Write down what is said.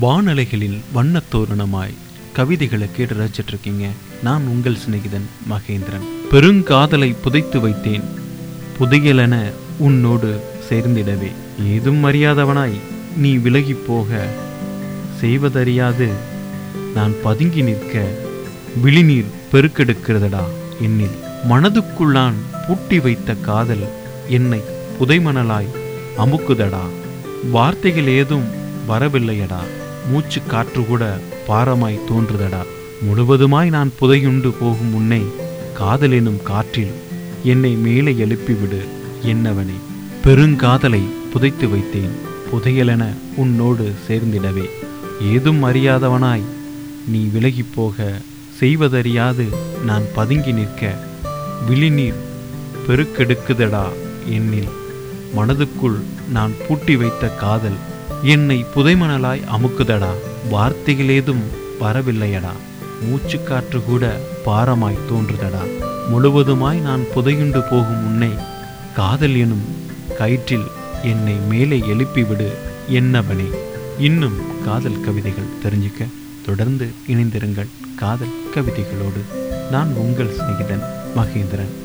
வானலைகளில் வண்ண தோரணமாய் கவிதைகளை கேட்டு ரசிச்சிட்டு இருக்கீங்க நான் உங்கள் சிநேகிதன் மகேந்திரன். பெருங்காதலை புதைத்து வைத்தேன். புதையலென உன்னோடு சேர்ந்திடவே. ஏதும் அறியாதவனாய் நீ விலகிப் போக. செய்வதறியாது. நான் பதுங்கி நிற்க. விழிநீர் பெருக்கெடுக்கிறதடா என்னில். மனதுக்குள் நான் பூட்டி வைத்த காதல் என்னை புதைமணலாய் அமுக்குதடா. வார்த்தைகள் ஏதும் வரவில்லையடா. மூச்சு காற்று கூட பாரமாய் தோன்றுதடா. முழுவதுமாய் நான் புதையுண்டு போகும் உன்னை காதல் எனும் காற்றில் என்னை மேலே எழுப்பிவிடு என்னவனே. பெருங்காதலை புதைத்து வைத்தேன் புதையலென உன்னோடு சேர்ந்திடவே. ஏதும் அறியாதவனாய் நீ விலகிப் போக செய்வதறியாது நான் பதுங்கி நிற்க. விழிநீர் பெருக்கெடுக்குதடா என்னில். மனதுக்குள் நான் பூட்டி வைத்த காதல் என்னை புதைமணலாய் அமுக்குதடா. வார்த்தைகள் ஏதும் வரவில்லையடா மூச்சுக்காற்று கூட பாரமாய் தோன்றுதடா. முழுவதுமாய் நான் புதையுண்டு போகும் முன்னே காதல் எனும் கயிற்றில் என்னை மேலே எழுப்பிவிடு என்னவனே. இன்னும் காதல் கவிதைகள் தெரிஞ்சுக்க தொடர்ந்து இணைந்திருங்கள் காதல் கவிதைகளோடு. நான் உங்கள் சிநேகிதன் மகேந்திரன்.